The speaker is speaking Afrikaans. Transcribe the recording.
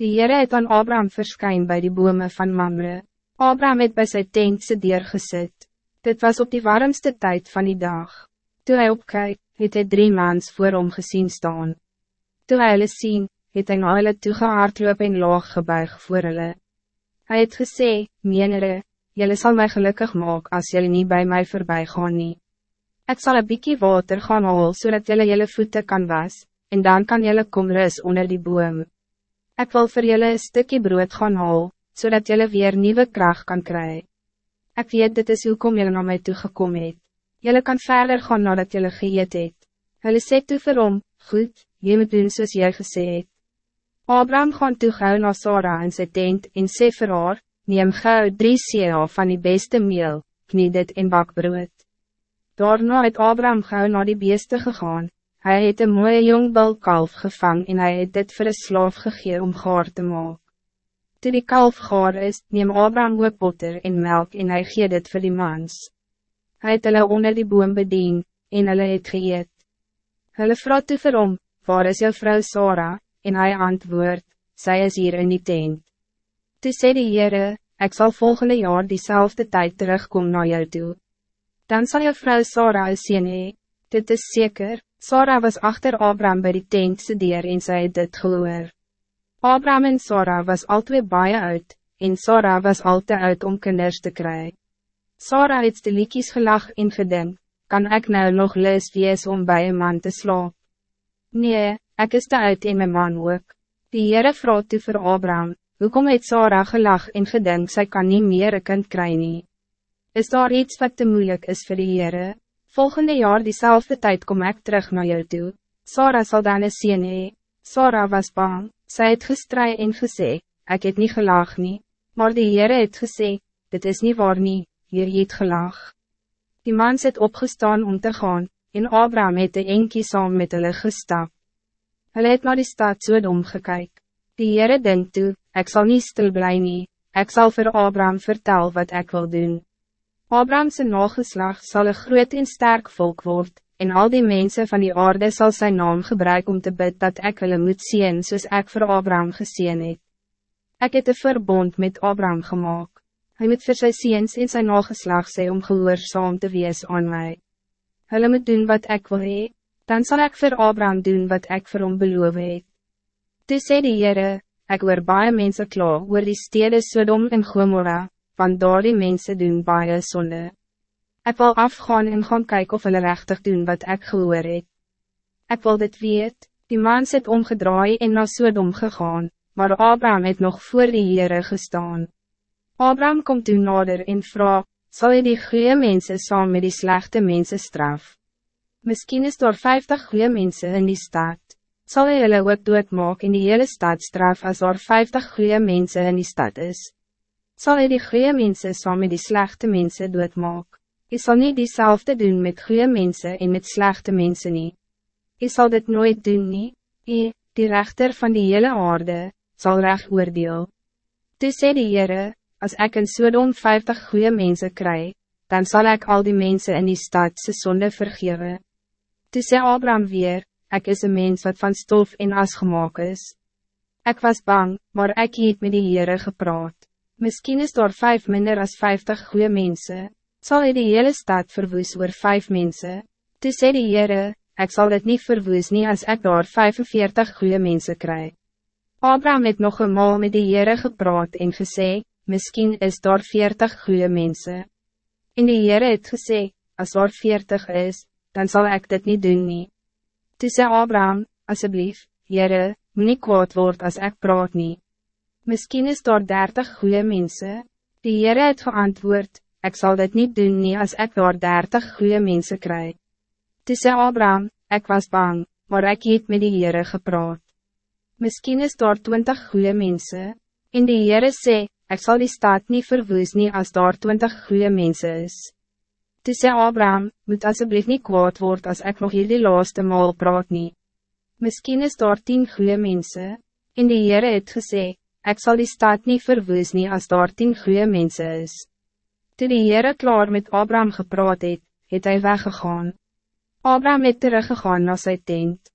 Die Heere het aan Abraham verskyn bij die bome van Mamre. Abraham het bij sy tent sy deur gesit. Dit was op die warmste tijd van die dag. Toen hij opkyk, het hy drie maans voor hom gezien staan. Toen hij hulle sien, het hy na hulle toegehaardloop en laag gebuig voor hulle. Hy het gesê, menere, jylle sal my gelukkig maak als jylle niet bij mij voorbij gaan nie. Ek sal een bykie water gaan haal, zodat jylle jylle voeten kan was, en dan kan jylle kom rus onder die boom. Ik wil voor jullie een stukje brood gaan haal, zodat jullie weer nieuwe kracht kan krijgen. Ik weet dit is hoe kom jullie naar mij toegekomen het. Jullie kan verder gaan nadat jullie geëet het. Hulle sê toe vir hom, goed, jy moet doen soos jy gesê het. Abraham gaan toe gauw na Sarah in sy tent en sê vir haar, neem gauw drie sea van die beste meel, knie dit in bakbrood. Daarna het Abraham gauw naar die beeste gegaan, Hij het een mooie jong kalf gevang en hij het dit voor een slaaf gegee om gaar te maken. Toen die kalf gaar is, neem Abraham ook boter en melk en hij gee dit voor die mans. Hij het hulle onder die boom bedien, en hulle het geëet. Hulle vraag toe vir hom, waar is jou vrouw Sarah? En hij antwoord, zij is hier in die tent. Toe sê die Heere, ek sal volgende jaar diezelfde tijd terugkom naar jou toe. Dan zal jou vrouw Sarah sien hee, dit is zeker, Sarah was achter Abraham bij die tent deur en sy het dit gehoor. Abraham en Sarah was altyd baie uit, en Sarah was altijd uit om kinders te krijgen. Sarah het stiliekies gelag en gedink, kan ik nou nog lus wees om bij een man te slaap? Nee, ik is te uit in mijn man ook. Die Heere vraag toe vir Abraham, hoekom het Sarah gelag en gedink sy kan niet meer een kind kry nie? Is daar iets wat te moeilijk is voor die Heere? Volgende jaar diezelfde tijd kom ik terug naar jou toe. Sarah zal dan eens zien hee. Sarah was bang, zij het gestrui en gesê, ik het niet gelag nie, maar die Heere het gesê, dit is niet waar nie, hier het gelag. Die man het opgestaan om te gaan, en Abraham het de enkie saam met hulle gestap. Hulle het naar die stad Sodom gekyk. Die Heere denkt toe, ik zal niet stil bly nie, ek sal vir Abraham vertel wat ik wil doen. Abrahamse nageslag zal een groot en sterk volk worden, en al die mensen van die aarde zal zijn naam gebruiken om te bid dat ik hulle moet zien soos ek voor Abraham gezien het. Ek het een verbond met Abraham gemaakt. Hij moet vir sy seens en sy nageslag sê om gehoorzaam te wees aan mij. Hulle moet doen wat ik wil hee, dan zal ik voor Abraham doen wat ik voor hom beloof het. Toe sê die Heere, ek hoor baie mense klaar oor die stede Sodom en Gomorra, want daar die mense doen baie sonde. Ek wil afgaan en gaan kijken of hulle rechtig doen wat ik gehoor het. Ek wil dit weet, die man het omgedraai en na Sodom gegaan, maar Abraham het nog voor die Heere gestaan. Abraham komt toen nader en vraag, zal je die goede mensen saam met die slechte mensen straf? Misschien is er vijftig goede mensen in die stad. Zal je hulle ook doodmaak in die hele stad straf als er vijftig goede mensen in die stad is? Zal hij die goede mensen saam met die slechte mensen doodmaak. Je zal niet diezelfde doen met goede mensen en met slechte mensen niet. Je zal dit nooit doen niet. Je, die rechter van die hele aarde, zal recht oordeel. Toe sê die Heere, as ek in Sodom 50 goede mensen krijg, dan zal ik al die mensen in die stad se sonde vergewe. Toe sê Abraham weer, ik is een mens wat van stof en as gemaakt is. Ik was bang, maar ik het met die Heere gepraat. Misschien is daar vijf minder als vijftig goede mensen. Zal hij de hele stad verwoes oor vijf mensen? Toe sê die Heere, ek sal dit niet verwoes nie as ek daar 45 goede mensen krijg. Abraham het nog eenmaal met die Heere gepraat en gesê, Misschien is daar 40 goede mensen. En die Heere het gesê, as daar 40 is, dan zal ik dit niet doen nie. Toe sê Abraham, asseblief, Heere, moet nie kwaad word as ek praat nie. Misschien is daar dertig goede mensen. Die Heere het geantwoord, ik zal dit niet doen nie als ik daar dertig goede mensen krijg. Toe sê Abraham, ik was bang, maar ik het met die Heere gepraat. Misschien is daar twintig goede mensen. En die Heere sê, ik zal die staat niet verwoes nie als daar twintig goede mensen is. Toe sê Abraham, moet alsjeblieft niet kwaad word als ik nog hierdie laaste maal praat nie. Misschien is daar tien goede mensen. En die Heere het gesê, ik zal die stad niet verwoes nie as daar tien goede mensen is. Toe die Heere klaar met Abraham gepraat het, het hy weggegaan. Abraham het teruggegaan na sy tent.